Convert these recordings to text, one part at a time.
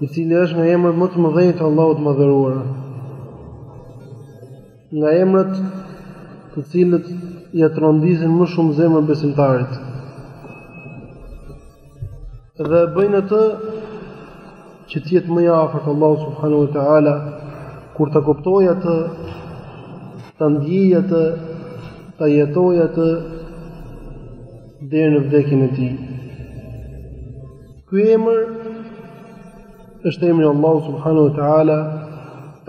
i cili është nga emrat më të mëdhenj të Allahut të Madhëruar, nga emrat të cilët ja trondisin më shumë zemrën besimtarit. Dhe bëjnë atë që të jetë më i afërt Allahu subhanahu wa taala kur ta kuptojë atë, ta ndjejë atë, ta jetojë atë deri në vdekjen e tij. Ky emër është emri i Allahut subhanahu wa taala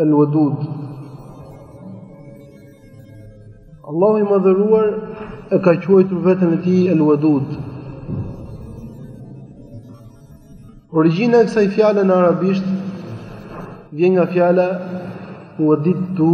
Al-Wadud. Allahu i madhëruar e ka quajtur veten e tij Al-Wadud. Origjina e kësaj fjale në arabisht vjen nga fjala Wadidtu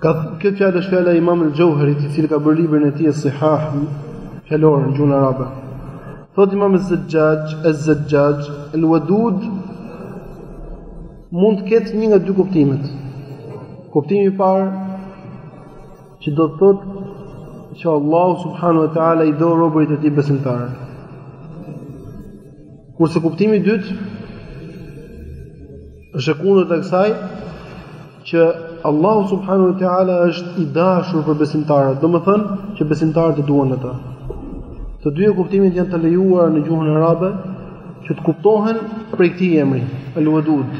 Kjo fjalë është fjala e Imam al-Jauharit, i cili ka bërë librin e tij Sihah fjalor në gjuhën arabe. Thot Imam al-Zajjaj, al-Zajjaj, al-Wadud mund të ketë një nga dy kuptimet. Kuptimi i parë që do të thotë që Allahu subhanahu wa taala i do robërit e tij besimtarë. Kurse kuptimi i dytë Është e kundërta e kësaj që Allahu subhanahu wa taala është i dashur për besimtarët, domethënë që besimtarët e duan atë. Të dyja kuptimet janë të lejuara në gjuhën arabe që të kuptohen prej këtij emri, Al-Wadud.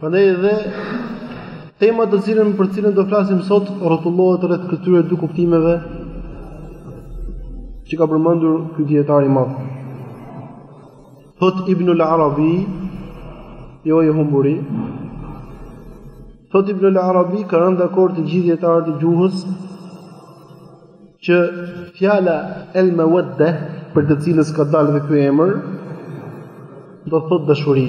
Prandaj edhe tema të cilën për të cilën do flasim sot rrotullohet rreth këtyre dy kuptimeve që ka përmendur ky dietar i madh. Thot Ibnul Arabi, jo i humburi. Thot Ibnul Arabi ka rënë dakord të gjithë dietarët e gjuhës që fjala el mawadda prej të cilës ka dalë dhe ky emër do thot dashuri.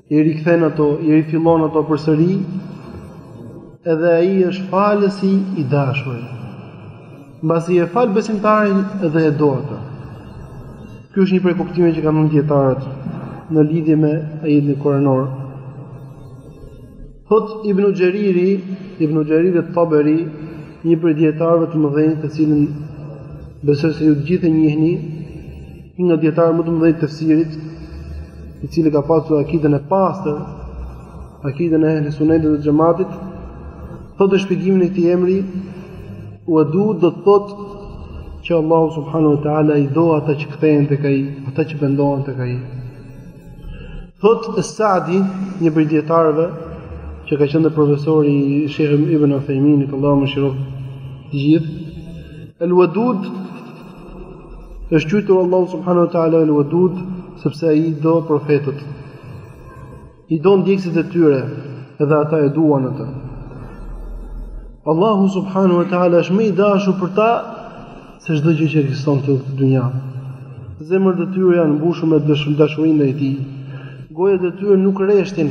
i rikthen ato, i rifillon ato përsëri, edhe ai është falësi i dashur. Mbasi e fal besimtarin dhe e do atë. Ky është një prej kuptimeve që kanë dhënë dietarët në lidhje me ajetin e Kur'anit. Thotë Ibn Xheriri, Ibn Xherir at-Taberi, një prej dijetarëve të mëdhenj, të cilin besoj se ju të gjithë e njihni, një nga dijetarët më të mëdhenj të tefsirit, i cili ka pasur akiden e pastër, akiden e ehli sunnetit dhe xhamatit, thotë në shpjegimin e këtij emri, Wadud do të thotë që Allahu subhanahu wa taala i do ata që kthehen tek ai, ata që pendohen tek ai. Thotë Sa'di, një prej dietarëve që ka qenë dhe profesor i Sheh Ibn Uthaymeenit, Allahu i mëshiroftë të gjithë, Al-Wadud është quajtur Allahu subhanahu wa taala Al-Wadud sepse ai i do profetët. I do ndjekësit e tyre dhe ata e duan atë. Allahu subhanahu wa taala është më i dashur për ta Se çdo gjë që ekziston në këtë dynja. Zemrat e tyre janë mbushur me dashuri ndaj Tij. Gojët e tyre nuk reshtin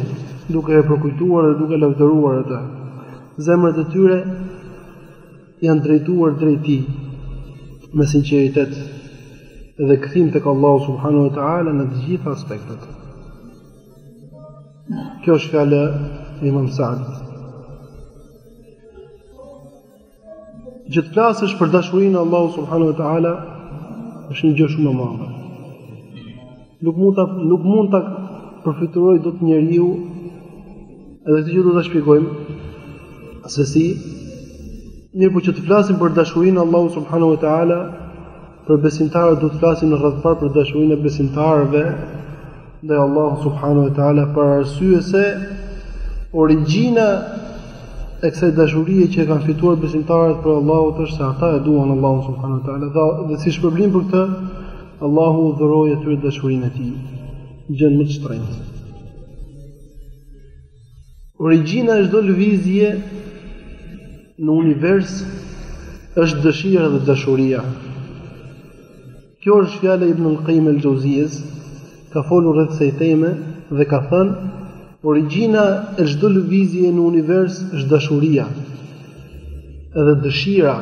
duke e përkujtuar dhe duke lavdëruar Atë. Zemrat e tyre janë drejtuar drejt Tij me sinqeritet dhe kthim tek Allahu subhanahu wa taala në të gjitha aspektet. Kjo është fjala e Imam Sa'dit. Që të flasësh për dashurinë e Allahut subhanahu wa taala është një gjë shumë e madhe. Nuk mund ta nuk mund ta përfytyrojë dot njeriu edhe këtë gjë do ta shpjegojmë se si mirëpo që të flasim për dashurinë e Allahut subhanahu wa taala Për besimtarët duhet të flasim në radhë të parë për dashurinë e besimtarëve ndaj Allahut subhanahu wa taala për arsye se origjina e kësaj dashurie që kanë fituar besimtarët prej Allahut është se ata e duan Allahun subhanahu wa taala dhe, dhe si shpërblim për këtë Allahu u dhuroi atyre dashurinë e tij gjënë më të shtrenjtë Origjina e çdo lëvizje në univers është dëshira dhe dashuria. Kjo është fjala e Ibn al-Qayyim al-Jauzijes, ka folur rreth kësaj teme dhe ka thënë, origjina e çdo lëvizjeje në univers është dashuria. Edhe dëshira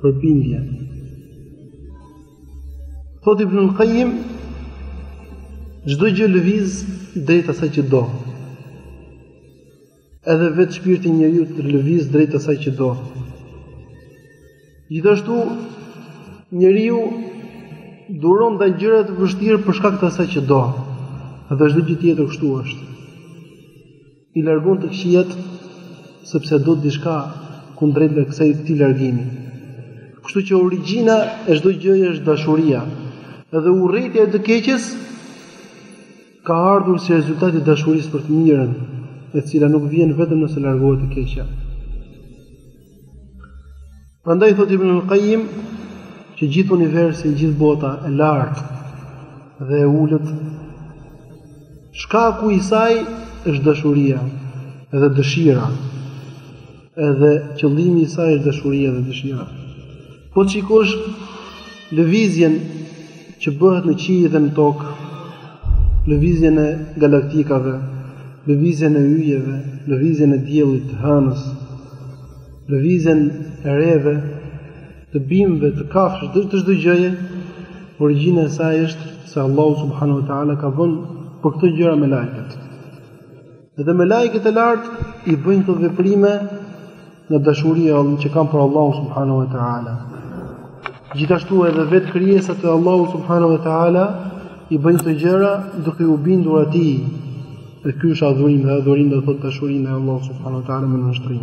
për bindje. Thotë Ibn al-Qayyim, çdo gjë lëviz drejt asaj që do. Edhe vetë shpirti i njeriut lëviz drejt asaj që do. Gjithashtu njeriu duron ndaj gjërave të vështira për shkak të asaj që do. Dhe çdo gjë tjetër kështu është. I largon të këqijat sepse do diçka kundrejt kësaj këtij largimi. Kështu që origjina e çdo gjëje është dashuria. Edhe urrejtja e të keqes ka ardhur si rezultat i dashurisë për të mirën, e cila nuk vjen vetëm nëse largohet e keqja. Prandaj thotë Ibn al-Qayyim që gjithë universi, gjithë bota e lartë dhe e ulët shkaku i saj është dashuria dhe dëshira. Edhe qëllimi i saj është dashuria dhe dëshira. Po të shikosh lëvizjen që bëhet në qiell dhe në tokë, lëvizjen e galaktikave, lëvizjen e yjeve, lëvizjen e diellit, të hënës, lëvizjen e reve, të bimëve, të kafshëve, të çdo, çdo gjëje, origjina e saj është se Allahu subhanahu wa taala ka vënë për këto gjëra melaiket. Dhe melaiket e lartë i bëjnë këto veprime nga dashuria që kanë për Allahun subhanahu wa taala. Gjithashtu edhe vetë krijesat e Allahut subhanahu wa taala i bëjnë këto gjëra duke u bindur atij. Dhe ky është adhurim, dhe adhurim do të thotë dashuri ndaj Allahut subhanahu wa taala me nënshtrim.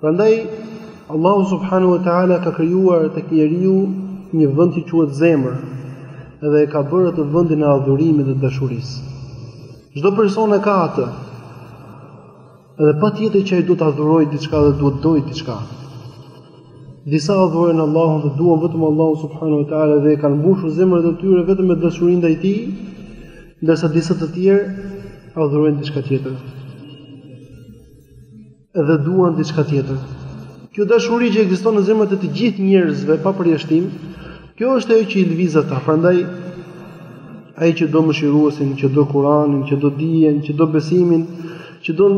Prandaj Allahu subhanahu wa taala ka krijuar tek njeriu një vend që quhet zemër dhe e ka bërë atë vendin e adhurimit dhe dashurisë. Çdo person e ka atë. Dhe patjetër që ai duhet të adhurojë diçka dhe duhet të dojë diçka. Disa adhurojnë Allahun dhe duan vetëm Allahun subhanahu wa taala dhe i kanë mbushur zemrat e tyre vetëm me dashurinë ndaj tij, ndërsa disa të tjerë adhurojnë diçka tjetër. dhe duan diçka tjetër. Kjo dashuri që ekziston në zemrat e të gjithë njerëzve pa përjashtim, kjo është ajo që i lëviz ata. Prandaj ai që do mëshiruesin, që do Kur'anin, që do dijen, që do besimin, që do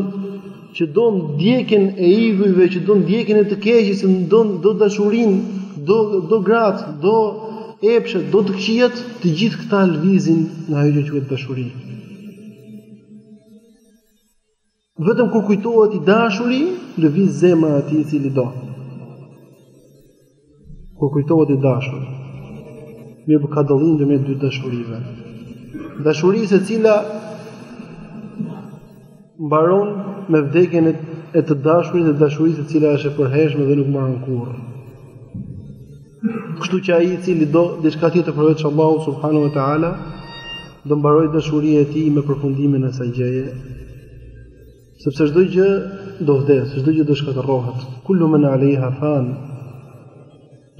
që do ndjekjen e idhujve, që do ndjekjen e të keqes, që do do dashurinë, do do gratë, do epshet, do të këqijat, të gjithë këta lëvizin nga ajo që quhet dashuri. Vetëm kur kujtohet i dashuri, lëviz zemra e atij i cili do. Kur kujtohet i dashuri, mirëpo ka dallim ndërmjet dy dashurive. Dashurisë e cila mbaron me vdekjen e të dashurit dhe dashurisë e cila është e përhershme dhe nuk mbaron kurrë. Kështu që ai i cili do diçka tjetër përveç Allahut subhanahu wa taala, do mbaroj dashuria e tij me përfundimin e kësaj gjëje. Sepse çdo gjë do vdes, çdo gjë do shkatërrohet. Kullu man alaiha fan.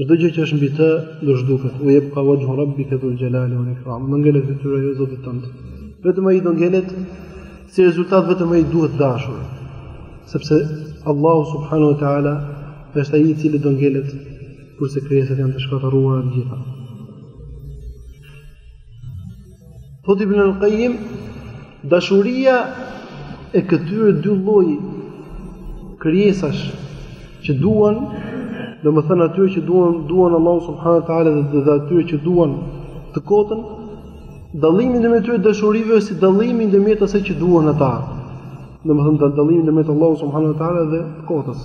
Çdo gjë që është mbi të do zhduket. Wa yabqa wajhu rabbika dhul jalali wal ikram. Do ngelet fytyra e Zotit tënd. Vetëm ai do ngelet Si rezultat vetëm ai duhet dashur, sepse Allahu subhanahu wa taala është ai i cili do ngelet kurse krijesat janë të shkatërruara të gjitha. Thotë Ibn al-Qayyim, dashuria e këtyre dy lloj krijesash që duan, domethënë atyre që duan duan Allahu subhanahu wa taala dhe atyre që duan të kotën, Dallimi ndërmjet dy dashurive është si dallimi ndërmjet asaj që duan ata. Domethënë dallimi ndërmjet Allahut subhanahu wa taala dhe kotës.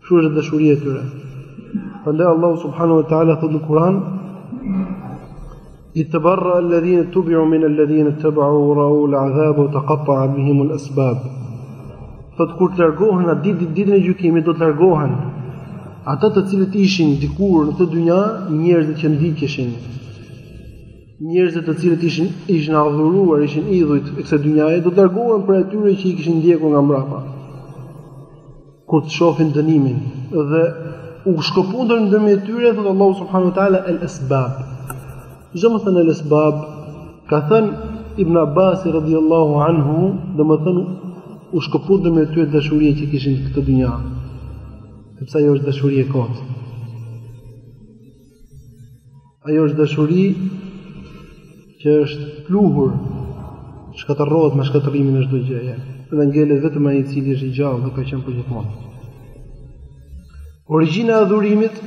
Kështu është dashuria e tyre. Prandaj Allahu subhanahu wa taala thotë në Kur'an: "Itabarra alladhina tubi'u min alladhina taba'u wa ra'u al'azab wa taqatta'a bihim al'asbab." Thotë kur të largohen atë ditë ditën e gjykimit do të largohen ata të cilët ishin dikur në këtë dynja njerëzit që ndiqeshin Njerëzit të cilët ishin ishin adhuruar, ishin idhujt e kësaj dynjaje, do të largohen prej atyre që i kishin ndjekur nga mbrapa. Kur të shohin dënimin dhe u shkëput ndërmjet tyre, thotë Allahu subhanahu wa taala el asbab. Ç'domethënë el asbab, ka thënë Ibn Abbas radhiyallahu anhu, domethënë u shkëput ndërmjet tyre dashuria që kishin në këtë dynja. Sepse ajo është dashuri e kotë. Ajo është dashuri që është pluhur, shkatërrohet me shkatërrimin e çdo gjëje dhe ngelet vetëm ai i cili është i gjallë dhe ka qenë për gjithmonë. Origjina e adhurimit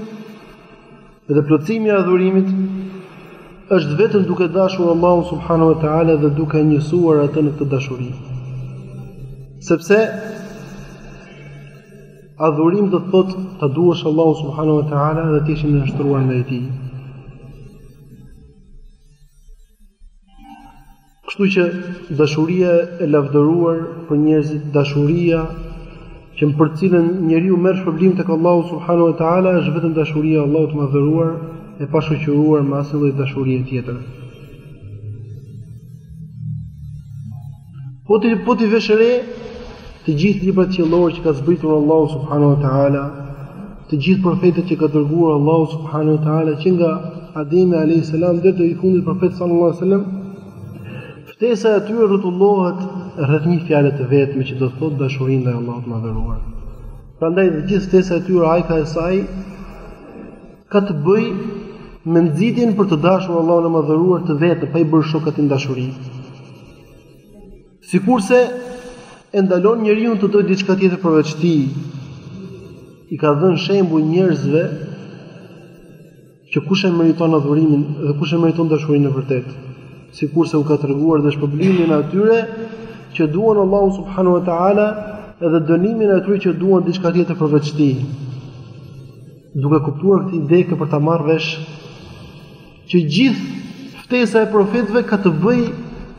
dhe plotësimi i adhurimit është vetëm duke dashur Allahun subhanahu wa taala dhe duke njësuar atë në këtë dashuri. Sepse Adhurim do të thotë ta duash Allahun subhanahu wa taala dhe të jesh i nënshtruar ndaj tij. Kështu që dashuria e lavdëruar për njerëzit, dashuria që më për cilën njeriu merr shpërblim tek Allahu subhanahu wa taala është vetëm dashuria e Allahut të madhëruar e pashoqëruar me asnjë lloj dashurie tjetër. Po t'i po t'i vësh re të gjithë librat qiellorë që ka zbritur Allahu subhanahu wa taala, të gjithë profetët që ka dërguar Allahu subhanahu wa taala që nga Ademi alayhis salam deri te i fundit profet sallallahu alaihi wasallam, ftesa e tyre rrotullohet rreth një fjale të vetme që do të thotë dashurinë ndaj Allahut të Madhëruar. Prandaj dhe gjithë ftesa e tyre ajka e saj ka të bëjë me nxitjen për të dashur Allahun e Madhëruar të vetëm, pa i bërë shok atij në dashuri. Sikurse e ndalon njeriun të dojë diçka tjetër përveç tij. I ka dhënë shembull njerëzve që kush e meriton adhurimin dhe kush e meriton dashurinë e vërtetë. Sikurse u ka treguar dhe shpërblimin e atyre që duan Allahun subhanahu wa taala edhe dënimin e atyre që duan diçka tjetër përveç tij. Duke kuptuar këtë ide ke për ta marrë vesh që gjithë ftesa e profetëve ka të bëjë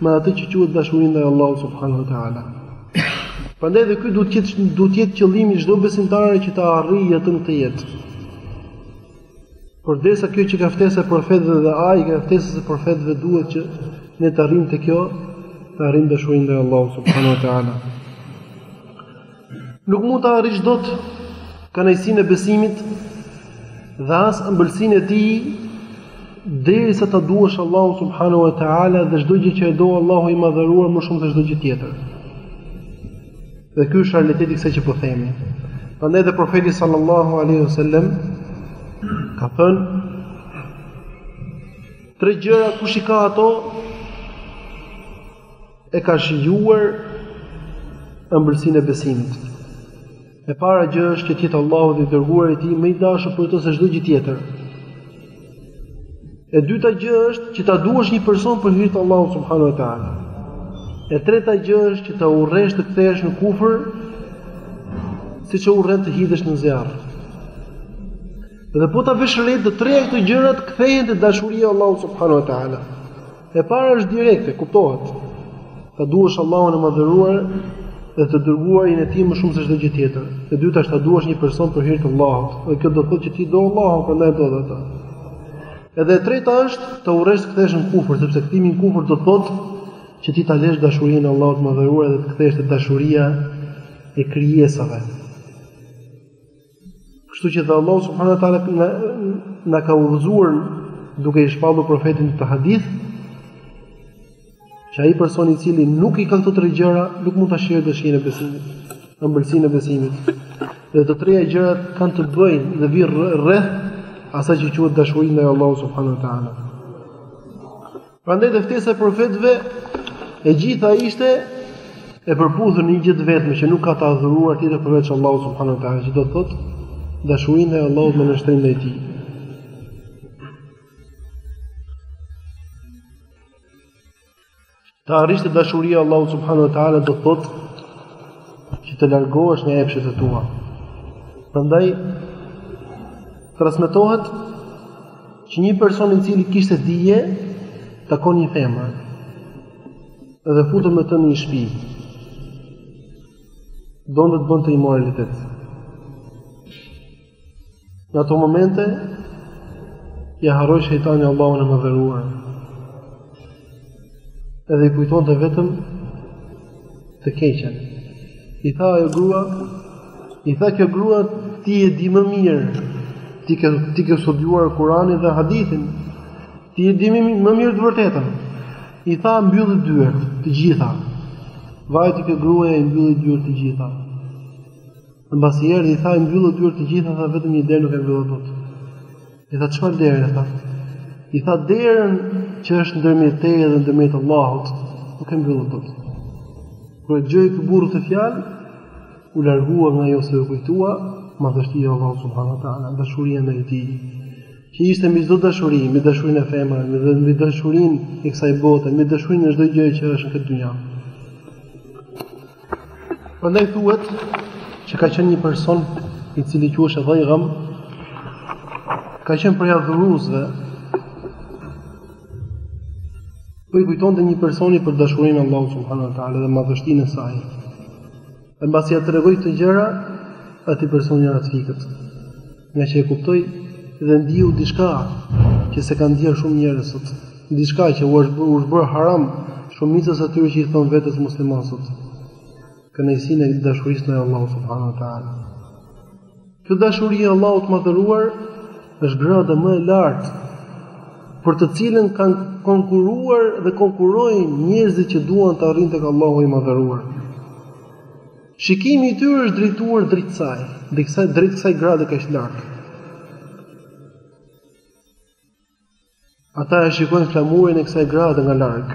me atë që quhet dashuri ndaj Allahut subhanahu wa taala. Prandaj dhe ky duhet të jetë duhet të jetë qëllimi i çdo besimtari që ta arrijë atë në këtë jetë. Përderisa kjo qenka ftesa e profetëve dhe qenka ftesa e profetëve duhet që ne të arrijmë te kjo, të arrijmë dashurinë ndaj Allahut subhanahu wa taala. Nuk mund ta arrish dot kënaqësinë e besimit dhe as ëmbëlsinë e tij derisa ta duash Allahun subhanahu wa taala dhe çdo gjë që e do Allahu i madhëruar më shumë se çdo gjë tjetër. Dhe ky është realiteti i kësaj që po themi. Prandaj dhe profeti sallallahu alaihi wasallam ka thënë tre gjëra kush i ka ato e ka shijuar ëmbëlsinë e besimit. E para gjë është që të jetë Allahu dhe i dërguari i tij më i dashur për të se çdo gjë tjetër. E dyta gjë është që ta duash një person për hir të Allahut subhanuhu teala. E treta gjë është që ta urresh të kthehesh në kufër siç e urren të hidhesh në zjarr. Dhe po ta vesh re të treja këto gjërat kthehen te dashuria e Allahut subhanuhu teala. E para është direkte, kuptohet. Ta duash Allahun e Madhëruar dhe të dërguarin e tij më shumë se çdo gjë tjetër. E dyta është ta duash një person për hir të Allahut. Dhe kjo do të thotë që ti do Allahun, prandaj do dhe atë. Edhe e treta është të urresh të kthehesh në kufër, sepse kthimi në kufër do të thotë që ti ta lësh dashurinë e Allahut të Madhëruar dhe të kthehesh te dashuria e krijesave. Kështu që dhe Allahu subhanahu wa taala na ka udhëzuar duke i shpallur profetit këtë hadith që ai person i cili nuk i ka këto tre gjëra nuk mund ta shijojë dëshirën e besimit, ëmbëlsinë e besimit. Dhe të treja gjërat kanë të bëjnë dhe vijnë rreth asaj që quhet dashuri ndaj Allahut subhanahu wa taala. Prandaj dhe ftesa e profetëve e gjitha ishte e përputhur në një gjë të vetme që nuk ka të adhuruar tjetër përveç Allahut subhanuhu teala, që do të thotë dashurinë e Allahut me nënshtrim ndaj tij. Të arrish te dashuria e Allahut subhanu wa ta'ala do të thotë që të largohesh nga epshet e tua. Prandaj, Transmetohet që një person i cili kishte dije takon një femër dhe futet me të në një shpi. Donte të bënte imoralitet. Në ato momente ia harroi shejtani Allahun e madhëruar. Edhe i kujtonte vetëm të keqen. I tha ajo grua, i tha kjo grua, ti e di më mirë, ti ke, ti ke studuar Kuranin dhe Hadithin, ti e di më mirë të vërtetën. I tha mbylli dyert të gjitha. Vajti kjo grua i mbylli dyert të gjitha. Dhe mbasi erdhi, i tha, I mbylla dyert të gjitha, tha, vetëm një derë nuk e mbylla dot. I tha, Çfarë dere? tha. I tha, Derën që është ndërmjet teje dhe ndërmjet Allahut, nuk e mbylla dot. Kur e dëgjoi ky burrë këtë fjalë, u largua nga ajo se u kujtua madhështia e Allahut subhanahu wa taala, dashuria ndaj tij, që ishte mbi çdo dashuri, mbi dashurinë e femrave, mbi dhe mbi dashurinë e kësaj bote, mbi dashurinë e çdo gjëje që është në këtë dynja. Prandaj thuhet që ka qenë një person i cili quhej Dhajgam, ka qenë prej adhuruesve. Po i kujtonte një personi për dashurinë e Allahut subhanahu wa taala dhe madhështinë e saj. Dhe mbasi ia tregoi këto gjëra, atij personi i ra të fikët. Nga që e kuptoi dhe ndiu diçka që s'e kanë ndier shumë njerëz sot, diçka që u është u është bërë haram shumicës së atyre që i thon vetes muslimanë sot. Kënaqësinë e dashurisë ndaj Allahut subhanahu wa taala. Kjo dashuri e Allahut të madhëruar është grada më e lartë për të cilën kanë konkuruar dhe konkurojnë njerëzit që duan të arrijnë tek Allahu i madhëruar. Shikimi i tyre është drejtuar drejt saj, drejt kësaj, drejt kësaj grade kaq të lartë. Ata e shikojnë flamurin e kësaj grade nga larg.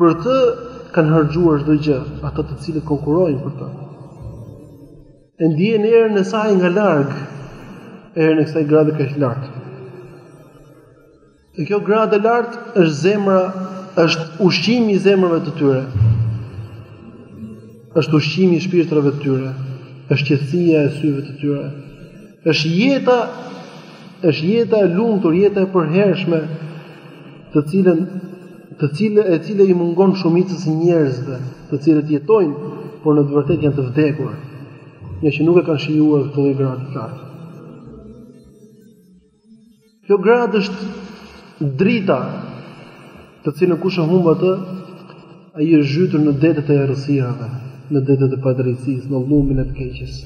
Për të kanë harxhuar çdo gjë, ata të cilët konkurrojnë për të. E ndiejn erën e saj nga larg, erën e kësaj grade kaq të lartë. Kjo gradë e lartë është zemra, është ushqimi i zemrave të tyre. Është ushqimi i shpirtrave të tyre, është qetësia e syve të tyre. Është jeta, është jeta e lumtur, jeta e përhershme, të cilën të cilë e cila i mungon shumicës së njerëzve, të cilët jetojnë, por në të vërtetë janë të vdekur, nga që nuk e kanë shijuar këtë lloj gradë të lartë. Kjo gradë është drita, të cilën kush e humb atë, ai është zhytur në detet e errësirave, në detet e padrejtësisë, në llumin e të keqes.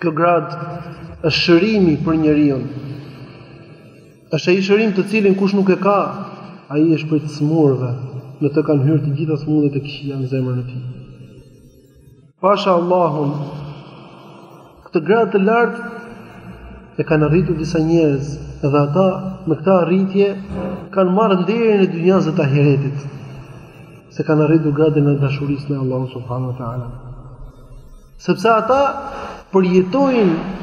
Kjo gradë është shërimi për njeriun. Është ai shërim të cilin kush nuk e ka, ai është prej të smurve, në të kanë hyrë të gjitha smundjet e këqija në zemrën e tij. Pasha Allahun, këtë gradë të lartë e kanë arritur disa njerëz, dhe ata me këtë arritje kanë marrë nderin e dynjasë dhe të ahiretit, se kanë arritur gradën e dashurisë në Allah subhanahu wa taala. Sepse ata përjetojnë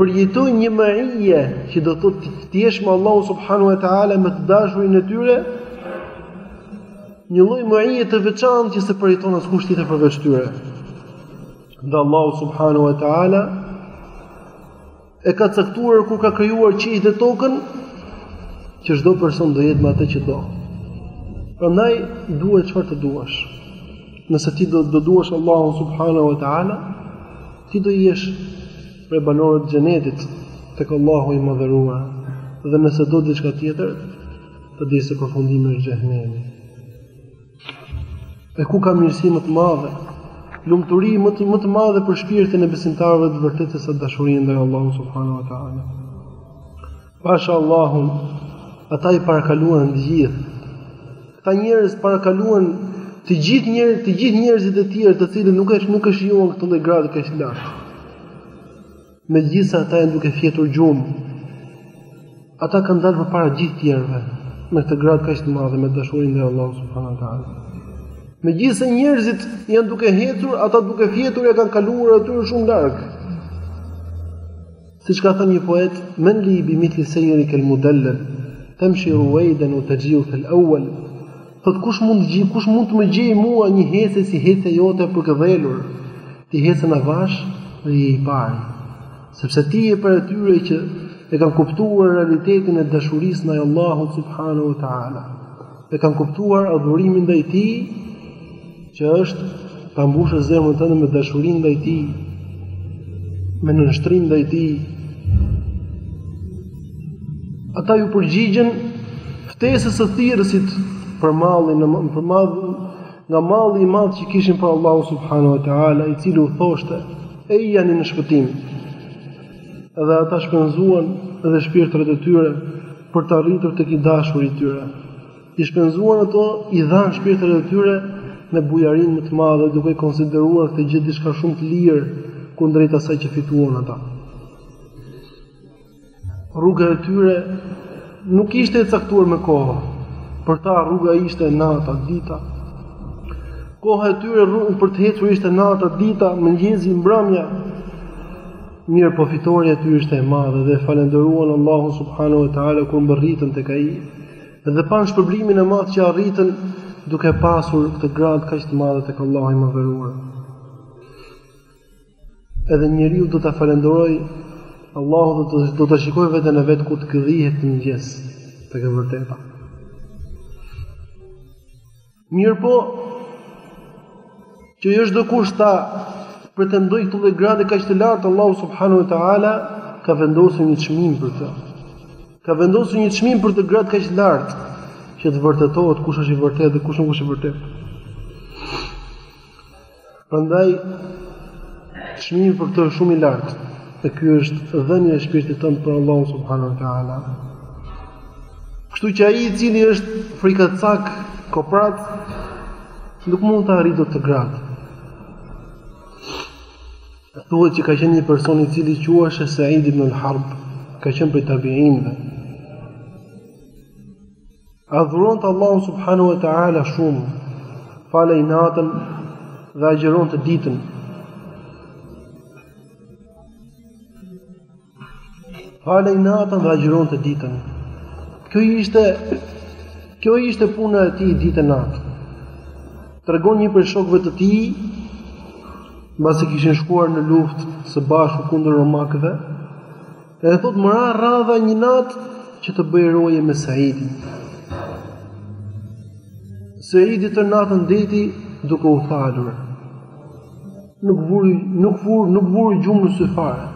përjetojnë një meije që do të thotë të jesh me Allahun subhanahu wa taala me të dashurin e tyre, Një lloj meije të veçantë që s'e përjeton askush tjetër përveç tyre. Dhe Allahu subhanahu wa taala e ka caktuar kur ka krijuar qiejt dhe tokën që çdo person do jetë me atë që do. Prandaj duaje çfarë të duash. Nëse ti do të duash Allahun subhanahu wa taala, ti do jesh prej banorëve të xhenetit tek Allahu i madhëruar. Dhe nëse do diçka tjetër, Ta dish se përfundimi është xhehenemi. E ku ka mirësi më të madhe? Lumturi më të më të madhe për shpirtin e besimtarëve të vërtetë se sa dashuria ndaj Allahut subhanahu wa taala. Pasha Allahun, ata i parakaluan të gjithë. Këta njerëz parakaluan të gjithë njerë, të gjithë njerëzit e tjerë, të cilët nuk e nuk e shijuan këtë lloj gradë kaq lart. Megjithëse ata janë duke fjetur gjumë, ata kanë dalë përpara gjithë tjerëve me këtë gradë kaq të madhe me dashurinë ndaj Allahut subhanahu wa taala. Megjithëse njerëzit janë duke ecur, ata duke fjetur ia kanë kaluar atyre shumë larg. Siç ka thënë një poet, men li bi mithli sejrikel mudallal, tamshi ruwaydan wa tajiu fil awwal. Thotë kush mund të gjej, kush mund të më gjej mua një hecje si hecja jote e përkëdhelur, ti hecën avash dhe je i pari. Sepse ti je prej atyre që e kanë kuptuar realitetin e dashurisë ndaj Allahut subhanahu wa taala. E kanë kuptuar adhurimin ndaj tij që është ta mbushësh zemrën tënde me dashuri ndaj tij, me nënshtrim ndaj tij. Ata iu përgjigjën ftesës së thirrësit për mallin e madh, nga malli i madh që kishin për Allahu subhanahu wa taala, i cili u thoshte: "Ejani në shpëtim". Dhe ata shpenzuan dhe shpirtrat e tyre për të arritur tek i dashuri i tyre. I shpenzuan ato, i dhanë shpirtrat e tyre me bujarinë më të madhe, duke konsideruar këtë gjë diçka shumë të lirë kundrejt asaj që fituan ata. Rruga e tyre nuk ishte e caktuar me kohë. Për ta rruga ishte nata, dita. Koha e tyre rrugë për të ecur ishte nata, dita, mëngjezi, mbrëmja. Mirëpo fitorja e tyre ishte e madhe dhe falënderuan Allahun subhanahu wa taala kur mbërritën tek ai. Dhe panë shpërblimin e madh që arritën duke pasur këtë gradë kaq të madhe tek Allahu i Madhëruar. Edhe njeriu do ta falënderojë Allahun edhe do ta shikojë veten e vet kur të gëdhihet në mëngjes tek e vërteta. Mirëpo, që jo çdokush ta pretendojë këtë lloj grade kaq të lartë, Allahu subhanahu wa taala ka vendosur një çmim për të. Ka vendosur një çmim për këtë gradë kaq të lartë, që të vërtetohet kush është i vërtetë dhe kush nuk është i vërtetë. Prandaj çmimi për këtë është shumë i lartë, dhe ky është dhënia e shpirtit tënd për Allahun subhanahu wa taala. Kështu që ai i cili është frikacak, koprat, nuk mund ta arrijë dot këtë gradë. Thuhet që ka qenë një person i cili quhej Sa'id ibn al-Harb, ka qenë prej tabiinëve. Adhuronte Allahun subhanahu wa ta'ala shumë, falej natën dhe agjëronte ditën. Falej natën dhe agjëronte ditën. Kjo ishte kjo ishte puna e tij ditë e natë. Tregon një prej shokëve të tij, mbasi kishin shkuar në luftë së bashku kundër romakëve, Edhe thotë më ra radha një natë që të bëj roje me Saidin. Saidi tërë natën ndejti duke u falur. Nuk vuri, nuk vuri, nuk vuri gjumë në sy fare.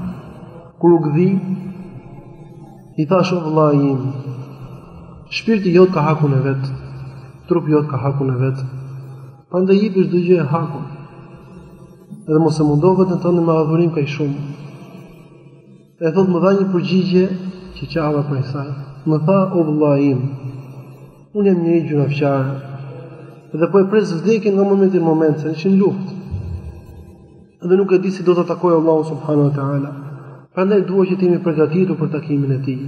Kur u gdhi, i thashë o vëlla im, shpirti jot ka hakun e vet, trupi jot ka hakun e vet. Prandaj jepi çdo gjëje hakun. Edhe mos e mundo veten tënde me adhurim kaq shumë. E thotë, më dha një përgjigje që qava prej saj. Më tha, O vëlla im, unë jam njeri gjynafqar dhe po e pres vdekjen nga momenti në moment, se ishin në luftë. Dhe nuk e di si do ta takoj Allahun subhanahu wa ta'ala. Prandaj dua që të jem i përgatitur për takimin e tij.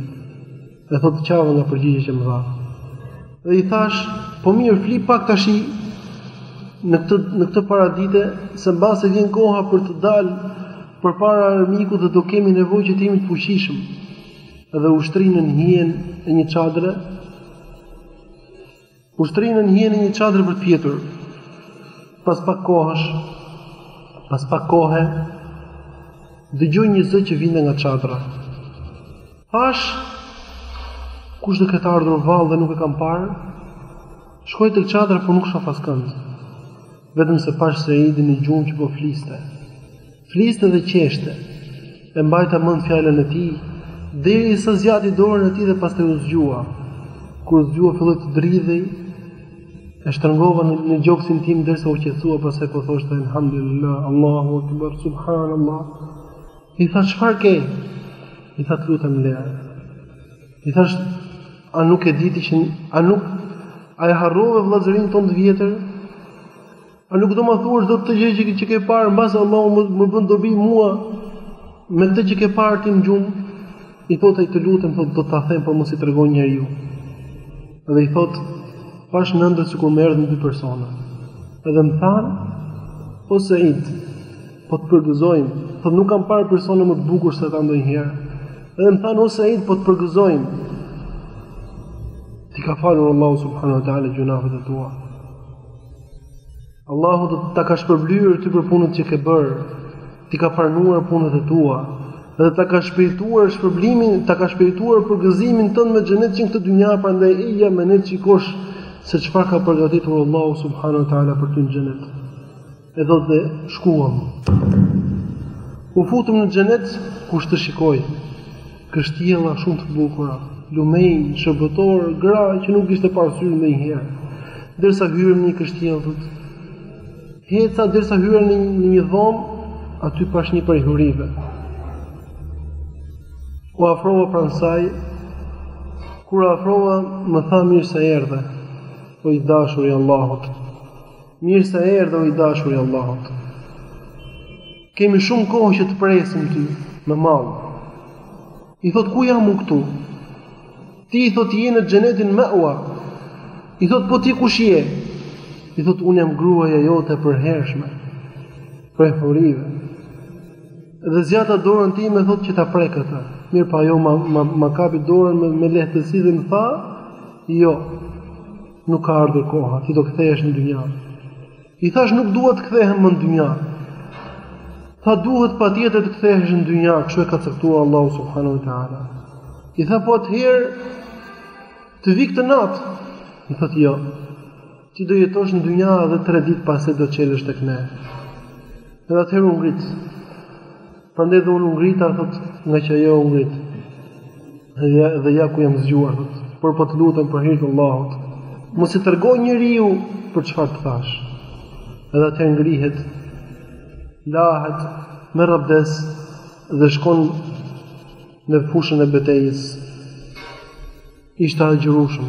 E thotë qava nga përgjigja që më dha. Dhe i thashë, po mirë, fli pak tashi në këtë në këtë paradite, se mbase vjen koha për të dalë përpara armikut dhe do kemi nevojë që të jemi të fuqishëm. Dhe u shtri nën hijen e një çadre. U shtri nën hijen e një çadre për të fjetur. Pas pak kohësh, pas pak kohe, dëgjoj një zë që vinte nga çadra. Thashë, kush do ketë ardhur vallë dhe nuk e kam parë? Shkoj tek çadra, por nuk shoh askënd. Vetëm se pashë Seidin në gjumë që po fliste. Fliste dhe qeshte. E mbajta mend fjalën e tij, deri sa zgjati dorën e tij dhe pastaj u zgjua. Kur u zgjua filloi të dridhej, e shtrëngova në, në gjoksin tim derisa u qetësua, pastaj po thoshte Elhamdulillah, Allahu Akbar, Subhanallah. I thashë çfarë ke? I tha të lutem më lër. I thashë a nuk e diti që a nuk a e harrove vëllazërinë tonë të vjetër? A nuk do ma thuash dot këtë gjë që ke parë, mbase Allahu më më bën dobi mua me këtë që ke parë ti në gjumë? I thotë ai, të lutem, thotë, do ta them, por mos i trego njeriu. Dhe i thotë, pashë në ëndërr sikur më erdhën dy persona. Edhe më thanë, o Seid, po të përgëzojmë, thotë nuk kam parë persona më të bukur se ata ndonjëherë. Edhe më thanë, o Seid, po të përgëzojmë. T'i ka falur Allahu subhanahu wa taala gjynahet e tua. Allahu thotë ta ka shpërblyer ty për punët që ke bërë, t'i ka pranuar punët e tua dhe ta ka shpejtuar shpërblimin, ta ka shpejtuar përgëzimin tënd me xhenet që në këtë dynja, prandaj eja me ne të shikosh se çfarë ka përgatitur Allahu subhanahu wa taala për ty në xhenet. Edhe thotë shkuam. U futëm në xhenet kur ç'të shikoj. Kështjella shumë të bukura, lumenj, shërbëtorë, gra që nuk kishte parë syri ndonjëherë. Derisa hyra në një kështjellë, thotë, eca derisa hyra në një, në një dhomë, aty pashë një prej hurive. U afrova pranë saj, kur u afrova, më tha mirë se erdhe, o i dashur i Allahut. Mirë se erdhe, o i dashur i Allahut. Kemi shumë kohë që të presim ty, me mall. I thotë, ku jam unë këtu? Ti i thotë, je në xhenetin Me'wa. I thotë, po ti kush je? I thotë, unë jam gruaja jote e përhershme, prej hurive. Dhe zgjata dorën time thotë që ta prek atë. Mirëpo ajo, ma, ma, ma kapi dorën me, me lehtësi dhe më tha, jo, nuk ka ardhur koha, ti do kthehesh në dynja. I thashë nuk dua të kthehem më në dynja. Tha duhet patjetër të kthehesh në dynja, kështu e ka caktuar Allahu subhanahu wa taala. I tha po atëherë të vij këtë natë. I thotë jo. Ti do jetosh në dynja edhe 3 ditë pastaj do çelësh tek ne. Edhe atëherë u ngrit. Prandaj dhe unë u ngrita, thotë, ngaqë ajo u ngrit. Dhe ja, dhe ja ku jam zgjuar, thotë, por po të lutem për hir të Allahut, mos i trego njeriu për çfarë të thashë. Edhe atëherë ngrihet, lahet, merr abdes dhe shkon në fushën e betejës. Ishte agjërueshëm.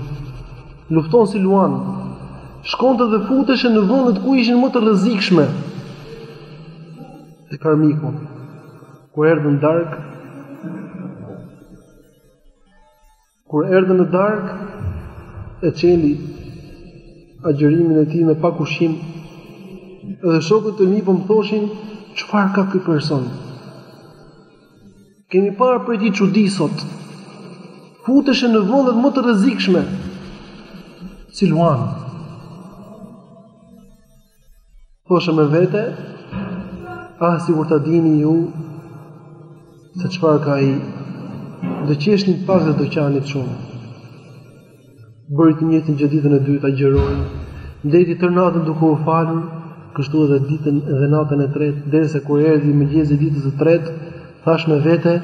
Luftonte si luan. Shkonte dhe futeshe në vendet ku ishin më të rrezikshme. Tek armiku. Kur erdhën darkë, kur erdhën në darkë, e çeli agjërimin e tij me pak ushqim. Dhe shokët tanë po më thoshin, çfarë ka ky person? Kemi parë prej tij çudi sot. Futeshe në vendet më të rrezikshme si luan. Thosha me vete, ah sikur ta dini ju se çfarë ka ai. Do qeshni pak dhe do qanit shumë. Bëri të njëjtën gjë ditën e dytë, agjëroi, ndejti tërë natën duke u falur, kështu edhe ditën dhe natën e tretë, derisa kur erdhi mëngjezi i ditës së tretë, thashë me vete,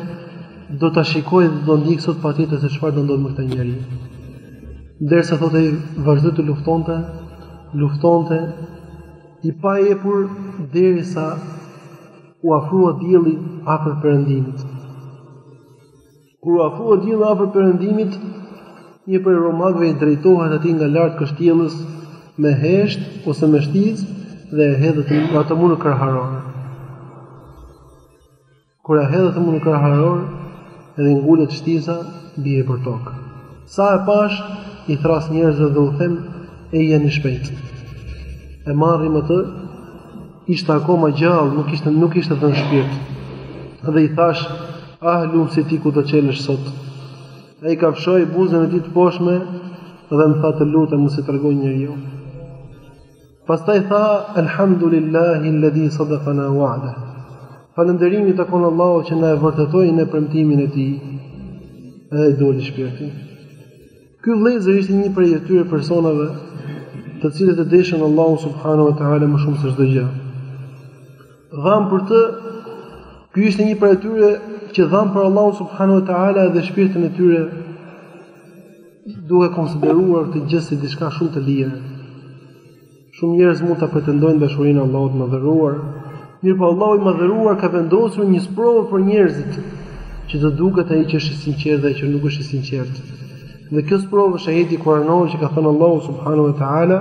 do ta shikoj dhe do ta ndjek sot patjetër se çfarë do ndodhë me këtë njeri. Derisa thotë ai vazhdoi të luftonte, luftonte i paepur derisa u afrua dielli afër perëndimit. Kur u afrua dielli afër perëndimit, një prej romakëve i drejtohet atij nga lart kështjellës me heshtë ose me shtizë dhe e hedh atë atë mu në kraharor. Kur e hedh atë mu në kraharor, edhe i ngulet shtiza, bie për tokë. Sa e pashë, i thërras njerëzit dhe u them, ejani shpejt. E marrim atë, Ishte akoma gjallë, nuk ishte nuk ishte dhënë shpirt. Dhe i thashë, "Ah, lum si ti ku do çelësh sot?" Ai kafshoi buzën e tij të poshtme dhe më tha, "Të lutem, mos i tregoj njeri jo." Pastaj tha, "Elhamdulillahi alladhi sadaqana wa'da." Falënderimi i takon Allahut që na e vërtetoi ne premtimin e tij. Edhe i doli shpirti. Ky vëllezër ishte një prej atyre personave të cilët e deshën Allahun subhanahu wa taala më shumë se çdo gjë. Dhanë për të, ky ishte një prej atyre që dhanë për Allahun subhanahu wa taala dhe shpirtin e tyre duke konsideruar këtë gjë si diçka shumë të lirë. Shumë njerëz mund ta pretendojnë dashurinë e Allahut të Madhëruar, mirëpo Allahu i Madhëruar ka vendosur një sprovë për njerëzit, që të duket ai që është i sinqertë dhe ai që nuk është i sinqertë. Dhe kjo sprovë është ajeti kuranor që ka thënë Allahu subhanahu wa taala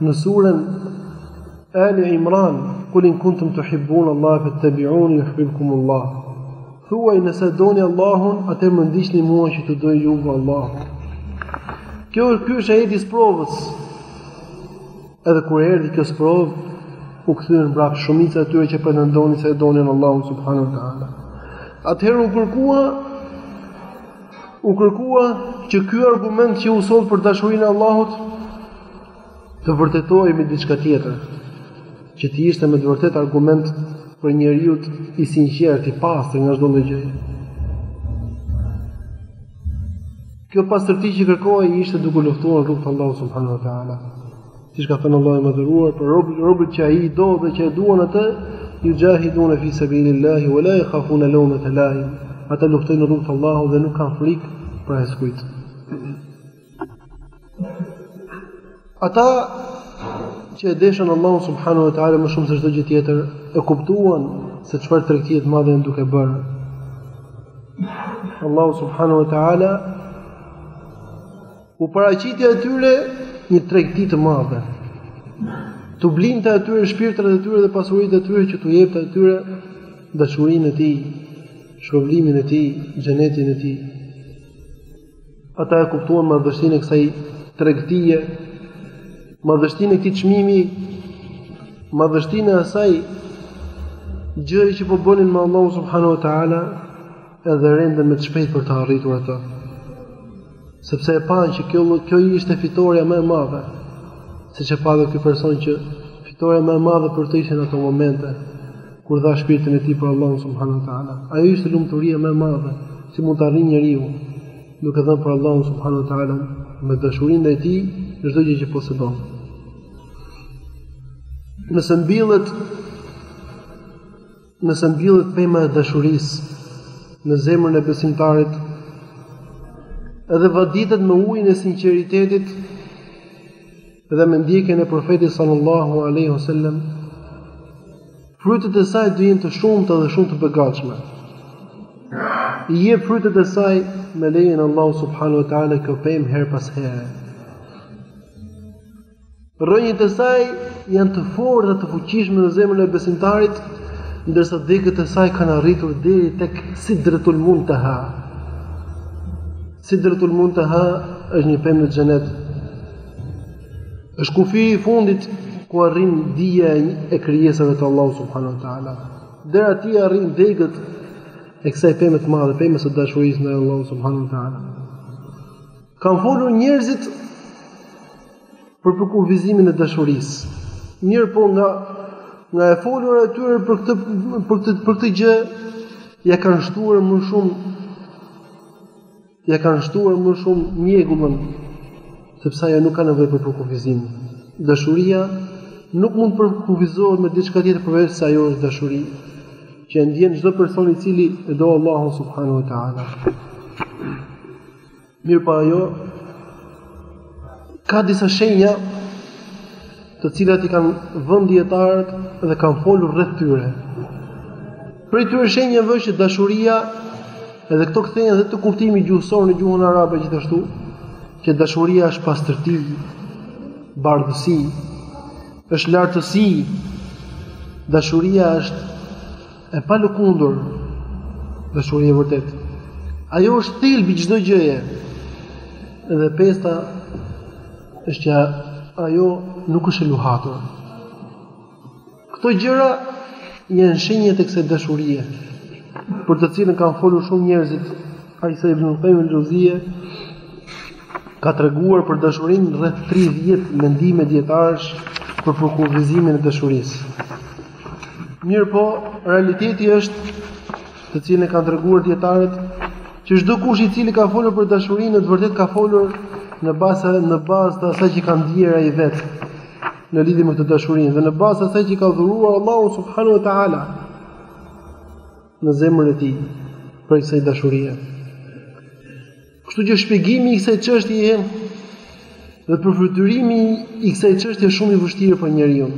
në surën Ali Imran, "Kul in kuntum tuhibbun Allah fattabi'uni yuhibbukum Allah." Thuaj nëse doni Allahun, atëherë më ndiqni mua që t'ju dojë juve Allahu. Kjo është ky është ajeti i sprovës. Edhe kur erdhi kjo sprovë, u kthyen mbrapsht shumica e tyre që pretendonin se e donin Allahun subhanahu wa taala. Atëherë u kërkua u kërkua që ky argument që u soll për dashurinë e Allahut të vërtetohej me diçka tjetër, që të ishte me të vërtetë argument për njeriun e sinqertë, i pastër nga çdo lloj gjëje. Kjo pastërti që kërkohej ishte duke u luftuar në rrugë të Allahut subhanahu wa taala. Siç ka thënë Allahu i madhëruar për robët robët që ai i do dhe që e duan atë, yujahiduna fi sabilillahi wa la yakhafuna lawmata laim. Ata luftojnë në rrugë të Allahut dhe nuk kanë frikë prej askujt. Ata që e deshën Allahun subhanahu wa taala më shumë se çdo gjë tjetër, e kuptuan se çfarë tregtie të madhe janë duke bërë. Allahu subhanahu wa taala u paraqiti atyre një tregti të madhe. T'u blinte atyre shpirtrat e tyre dhe pasuritë e tyre që t'u jepte atyre dashurinë e tij, shpërblimin e tij, xhenetin e tij. Ata e kuptuan madhështinë e kësaj tregtie, madhështinë e këtij çmimi, madhështinë e asaj gjëje që po bënin me Allahun subhanahu wa taala, edhe rendën me të shpejtë për ta arritur atë. Sepse e panë që kjo kjo ishte fitorja më e madhe, siç e pa edhe ky person që fitorja më e madhe për të ishte në ato momente, Kur dha shpirtin e tij për Allahun subhanahu wa ta'ala, ajo ishte lumturia më e madhe që mund të arrijë njeriu, duke dhënë për Allahun subhanahu wa ta'ala me dashuri ndaj tij çdo gjë që posedon. Nëse mbillet nëse mbillet pema e dashurisë në zemrën e besimtarit, edhe vaditet me ujin e sinqeritetit, dhe me ndjekjen e Profetit sallallahu alaihi wasallam, frytet e saj do jenë të shumta dhe shumë të begatshme. I jep frytet e saj me lejen e Allahut subhanahu wa taala kjo pemë herë pas here. Rrënjët e saj janë të forta dhe të fuqishme në zemrën e besimtarit, ndërsa degët e saj kanë arritur deri tek Sidratul Muntaha. Sidratul Muntaha është një pemë në xhenet. Është kufiri i fundit ku arrin dija e krijesave të Allahut subhanahu wa taala. Deri aty arrijnë degët e kësaj peme të madhe, pemës së dashurisë ndaj Allahut subhanahu wa taala. Kanë folur njerëzit për përkufizimin e dashurisë. Mirëpo nga nga e folura e tyre për këtë për këtë për këtë gjë ia kanë shtuar më shumë Ia kanë shtuar më shumë mjegullën, sepse ajo nuk ka nevojë për përkufizim. Dashuria nuk mund të përkufizohet me diçka tjetër përveç se ajo është dashuri, që e ndjen çdo person i cili e do Allahun subhanahu wa taala. Mirëpo ajo ka disa shenja të cilat i kanë vënë dijetarët dhe kanë folur rreth tyre. Prej këtyre shenjave është që dashuria edhe këto kthehen edhe te kuptimi gjuhësor në gjuhën arabe gjithashtu, që dashuria është pastërti, bardhësi, është lartësi. Dashuria është e palëkundur dashuria e vërtetë ajo është thelbi i çdo gjëje dhe pesta është që ajo nuk është e luhatur Këto gjëra janë shenja të kësaj dashurie, për të cilën kanë folur shumë njerëzit, aq sa Ibn Qayyim al-Xheuzije ka treguar për dashurinë rreth 30 mendime dijetarësh për përkufizimin e dashurisë. Mirëpo, realiteti është, të cilën e kanë treguar dijetarët, që çdokush i cili ka folur për dashurinë në të vërtetë ka folur në bazë në bazë të asaj që ka ndier ai vetë. në lidhje me këtë dashurinë dhe në bazë të asaj që ka dhuruar Allahu subhanahu wa taala në zemrën e tij prej kësaj dashurie. Kështu që shpjegimi i kësaj çështjeje dhe përfytyrimi i kësaj çështje është shumë i vështirë për njeriun.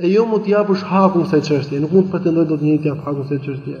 E jo mund t'i japësh hakun kësaj çështje, nuk mund të pretendojë dot njeri t'i japë hakun kësaj çështje.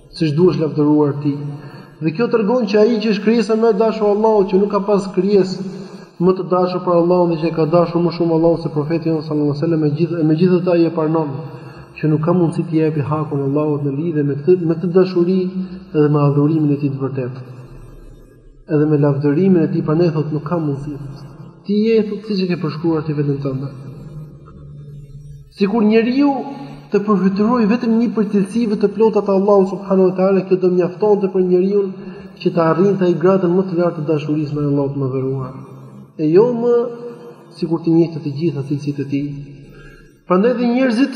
siç duhesh lavdëruar ti. Dhe kjo tregon që ai që është krijesa më e dashur e Allahut, që nuk ka pas krijesë më të dashur për Allahun dhe që e ka dashur më shumë Allahun se profeti jonë sallallahu alajhi wasallam, megjithë megjithatë ai e pranon që nuk ka mundësi t'i jepi hakun Allahut në lidhje me këtë me këtë dashuri dhe me adhurimin e tij të vërtetë. Edhe me lavdërimin e tij, prandaj thotë nuk ka mundësi. Ti je thotë siç e ke përshkruar ti veten tënde. Sikur njeriu të përfytyrojë vetëm një prej cilësive të plota të Allahut subhanahu wa taala, kjo do mjaftonte për njeriun që të arrinte ai gradën më të lartë të dashurisë ndaj Allahut të madhëruar. E jo më sikur të njihte të gjitha cilësitë e tij. Prandaj dhe njerëzit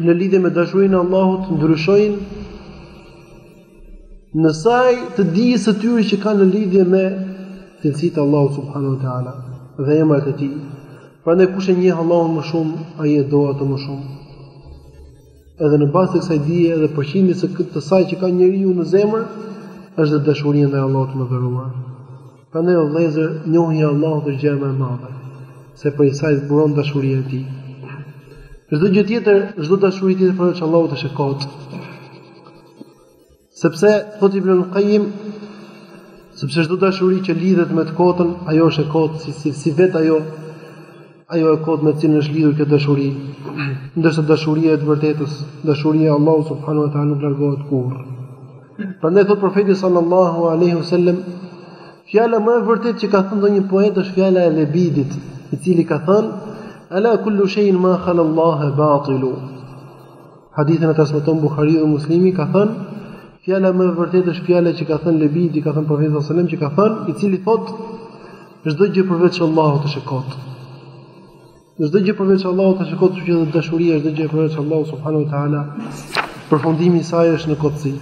në lidhje me dashurinë e Allahut ndryshojnë në sajë të dijes së tyre që kanë në lidhje me cilësitë e Allahut subhanahu wa teala dhe emrat e tij. Prandaj kush e njeh Allahun më shumë, ai e do atë më shumë. Edhe në bazë të kësaj dije edhe përqindjes së saj që ka njeriu në zemër, është dhe dashuria ndaj Allahut të Madhëruar. Prandaj o vëllezër, njohja e Allahut është gjëja më e madhe, se prej saj buron dashuria e Tij. Çdo gjë tjetër, çdo dashuri tjetër përveç Allahut është e kotë. Sepse thotë Ibn Qayyim, sepse çdo dashuri që lidhet me të kotën, ajo është e kotë si si, si vetë ajo. Ajo e kotë me të cilën është lidhur kjo dashuri, ndërsa dashuria e të vërtetës, dashuria e Allahut subhanahu wa taala nuk largohet kurrë. Prandaj thot profeti sallallahu alaihi wasallam, fjala më e vërtetë që ka thënë ndonjë poet është fjala e Lebidit, i cili ka thënë: "Ala kullu shay'in ma khala Allah batilu." Hadithin e transmeton Buhariu dhe Muslimi ka thënë, fjala më e vërtetë është fjala që ka thënë Lebidi, ka thënë profeti sallallahu alaihi wasallam që ka thënë, i cili thotë Çdo gjë përveç Allahut është e kotë. Çdo gjë përveç Allahut është e kotë, kështu që edhe dashuria e çdo gjëje përveç Allahut subhanahu wa taala, përfundimi i saj është në kotësi.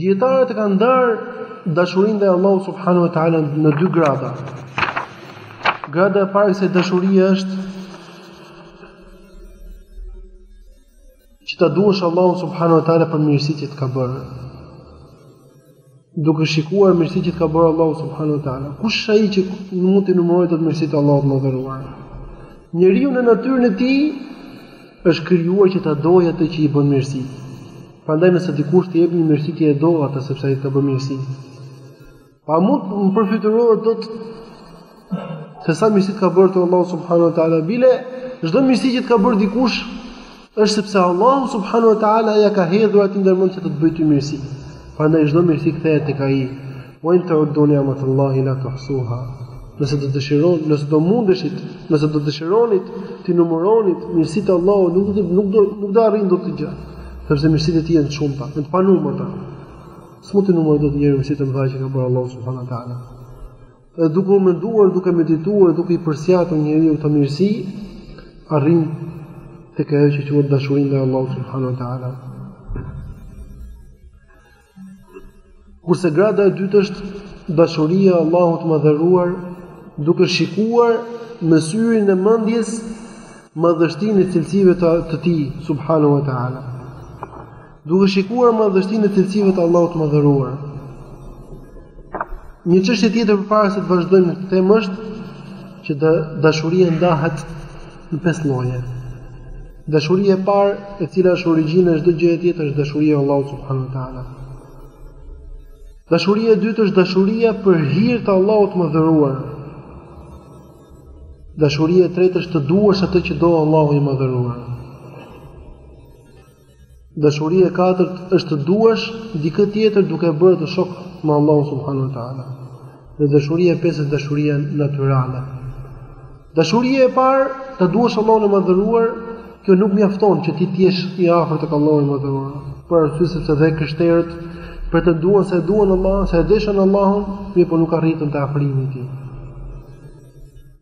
Dietarët e kanë ndarë dashurinë ndaj Allahut subhanahu wa taala në dy grada. Grada e parë e dashurisë është Që ta duash Allahun subhanahu wa taala për mirësitë që të ka bërë. Duke shikuar mirësitë që të ka bërë Allahu subhanahu wa taala. Kush është ai që nuk mund t'i numërojë dot mirësitë e Allahut të Madhëruar? Njeriu në natyrën e tij është krijuar që ta dojë atë që i bën mirësi. Prandaj nëse dikush të jep një mirësi ti e do atë sepse ai të ka bërë mirësi. A mund ta përfytyrosh dot se sa mirësi të ka bërë ty Allahu subhanahu wa taala bile çdo mirësi që të ka bërë dikush është sepse Allahu subhanahu wa taala ia ka hedhur atë ndër mend që të të bëjë ty mirësi. Prandaj çdo mirësi kthehet tek ai. Wa in ta'uddu ni'matallahi la tuhsuha. Nëse do dëshironi, nëse do mundeshit, nëse do dëshironit t'i numëronit mirësitë e Allahut, nuk do nuk do nuk do arrin dot këtë gjë, sepse mirësitë e tij janë të shumta, janë të panumërta. S'mund t'i numërojë dot mirësitë e mëdha që ka bërë Allahu subhanahu wa ta'ala. Dhe duke u menduar, duke medituar, duke i përsiatur njeriu këto mirësi, arrin tek ajo që quhet dashuri ndaj Allahut subhanahu wa ta'ala. Kurse grada e dytë është dashuria e Allahut të Madhëruar, duke shikuar me syrin e mendjes madhështinë e cilësive të, të tij subhanahu wa ta'ala. Duke shikuar madhështinë e cilësive të Allahut të Madhëruar. Një çështje tjetër përpara se të vazhdojmë në këtë temë është që dashuria ndahet në pesë lloje. Dashuria e parë, e cila është origjina e çdo gjëje tjetër, është dashuria e Allahut subhanahu wa taala. Dashuria e dytë është dashuria për hir të Allahut të Madhëruar. Dashuria e tretë është të duash atë që do Allahu i Madhëruar. Dashuria e katërt është të duash dikë tjetër duke e bërë atë shok me Allahun subhanahu wa ta'ala. Dhe dashuria e pestë është dashuria natyrale. Dashuria e parë, të duash Allahun e madhëruar, kjo nuk mjafton që ti të jesh i afërt tek Allahu i madhëruar. Për arsye sepse dhe krishterët pretenduan se e duan Allahun, se e deshën Allahun, mirëpo nuk arritën te afrimi i tij.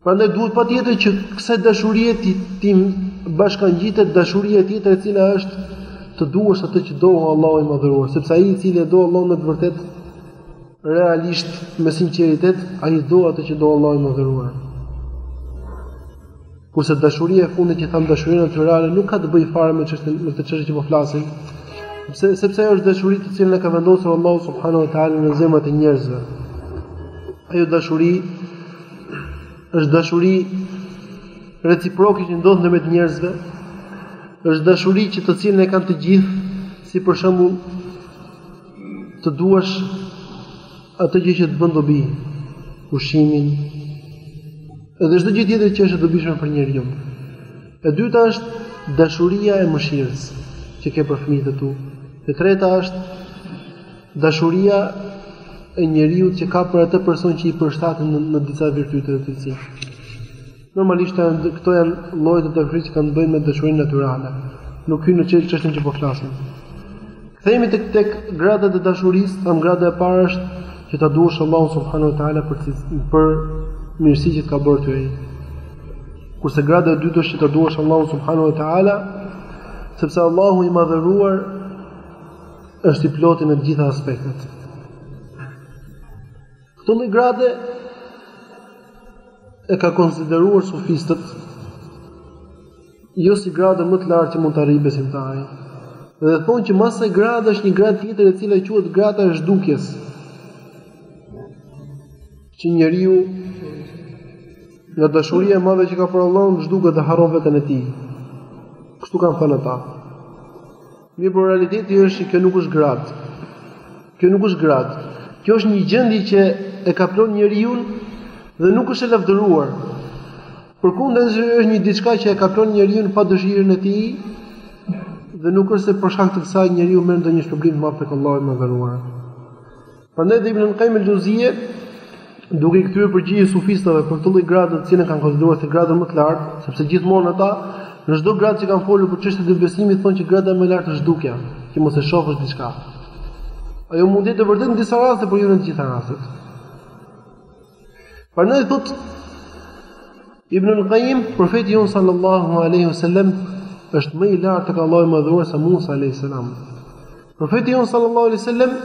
Prandaj duhet patjetër që kësaj dashurie t'i t'i bashkangjitet dashuria tjetër e cila është të duash atë që do Allahu i madhëruar, sepse ai i cili e do Allahun me të vërtetë realisht me sinqeritet, ai do atë që do Allahu i madhëruar. Kurse dashuria e fundit që thamë dashuria natyrale nuk ka të bëjë fare me çështën me këtë çështje që po flasim, sepse sepse ajo është dashuri të cilën e ka vendosur Allahu subhanahu wa taala në zemrat e njerëzve. Ajo dashuri është dashuri reciproke që ndodh ndërmjet njerëzve, është dashuri që të cilën e kanë të gjithë, si për shembull të duash atë gjë që të bën dobi, ushqimin, Edhe çdo gjë tjetër që është e dobishme për njeriun. E dyta është dashuria e mëshirës që ke për fëmijët e tu. E treta është dashuria e njeriut që ka për atë person që i përshtatet në, në disa virtyte të tij. Normalisht këto janë lloje të dashurisë që kanë të bëjnë me dashurinë natyrale. Nuk hyn në çështjen që po flasim. Kthehemi tek tek gradat e dashurisë, thamë grada e parë është që ta duash Allahun subhanahu wa taala për për mirësitë që të ka bërë ty ai. Kurse grada e dytë është që ta duash Allahun subhanahu wa taala sepse Allahu i madhëruar është i plotë në të gjitha aspektet. Këtë lloj grade e kanë konsideruar sufistët jo si gradë më të lartë që mund të arrijë besimtari, dhe thonë që mas asaj grade është një gradë tjetër e cila quhet grada e zhdukjes, që njeriu nga dashuria e madhe që ka për Allahun zhduket dhe harron veten e tij. Kështu kanë thënë ata. Mirëpo realiteti është që kjo nuk është gradë. Kjo nuk është gradë. Kjo është një gjendje që e kaplon njeriun dhe nuk është e lavdëruar. Përkundrazi është një diçka që e kaplon njeriun pa dëshirën e tij dhe nuk është se për shkak të kësaj njeriu merr ndonjë shpërblim të madh tek Allahu i madhëruar. Prandaj dhe Ibn Qayyim al-Jawziyyah duke i kthyer përgjigje sufistëve për këtë lloj grade të cilën e kanë konsideruar si gradën më të lartë, sepse gjithmonë ata në çdo gradë që kanë folur për çështje të besimit thonë që grada më e lartë është zhdukja, që mos e shohësh diçka. Ajo mund të jetë e vërtetë në disa raste, por jo në të gjitha rastet. Prandaj thot Ibn al-Qayyim, profeti jon sallallahu alaihi wasallam është më i lartë tek Allahu i madhëruar se Musa alaihi salam. Profeti jon sallallahu alaihi wasallam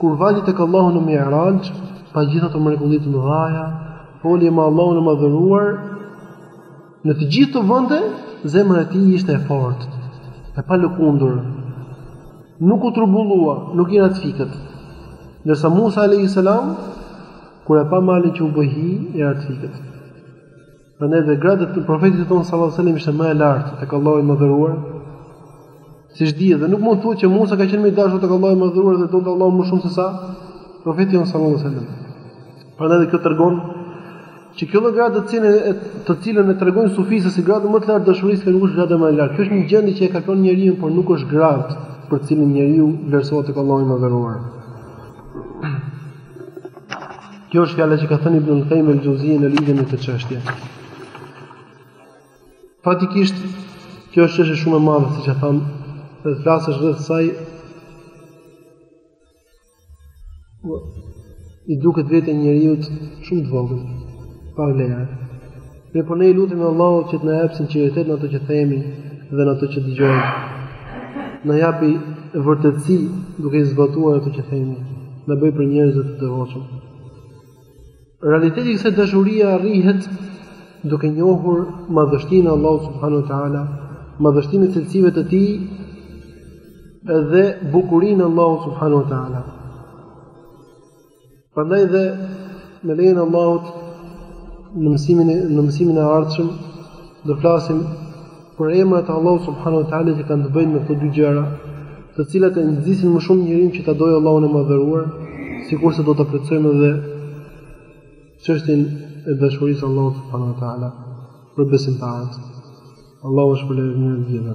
kur vajti tek Allahu në Mi'raj, pa gjithë ato mrekulli të mëdhaja, foli me Allahun e madhëruar, Në të gjitha ato vende, zemra e tij ishte e fortë, e palëkundur. Nuk u trubullua, nuk i ra të fikët. Ndërsa Musa alayhis salam kur e pa malin që u bë hi, i ra të fikët. Prandaj dhe grada e profetit tonë sallallahu alajhi wasallam ishte më e lartë tek Allahu i madhëruar. Siç dihet dhe nuk mund të thuhet që Musa ka qenë më i dashur tek Allahu i Madhëruar dhe donte Allahun më shumë se sa profeti jon sallallahu alaihi wasallam. Prandaj dhe kjo tregon që kjo lloj gradë të cilën e të cilën e tregojnë sufisë si gradë më të lartë dashurisë nuk është gradë më e lartë. Kjo është një gjendje që e kalon njeriu, por nuk është gradë për të cilën njeriu vlerësohet tek Allahu i Madhëruar. Kjo është fjala që ka thënë Ibn Qayyim el-Jawziyye në lidhje me këtë çështje. Faktikisht, kjo është çështje shumë e madhe, siç e thamë, dhe të flasësh rreth saj i duket vetja njeriut shumë e vogël, pa vlerë. Mirëpo ne i lutemi Allahut që të na japë sinqeritet në ato që themi dhe në ato që dëgjojmë. Na japë vërtetësi duke i zbatuar ato që themi, na bëjë prej njerëz të devotshëm. Realiteti i kësaj dashurie arrihet duke njohur madhështinë e Allahut subhanahu wa taala, madhështinë e cilësive të Tij dhe bukurinë e Allahut subhanahu wa taala. Prandaj dhe me lejen e Allahut në mësimin e në mësimin e ardhshëm do flasim Për emrat e Allahut subhanahu wa ta'ala që kanë të bëjnë me këto dy gjëra, të cilat e nxisin më shumë njeriun që ta dojë Allahun e Madhëruar, sikurse do ta plotësojmë edhe çështjen e dashurisë së Allahut subhanahu wa ta'ala për besimtarët. Allahu ju shpërbleftë gjithëve.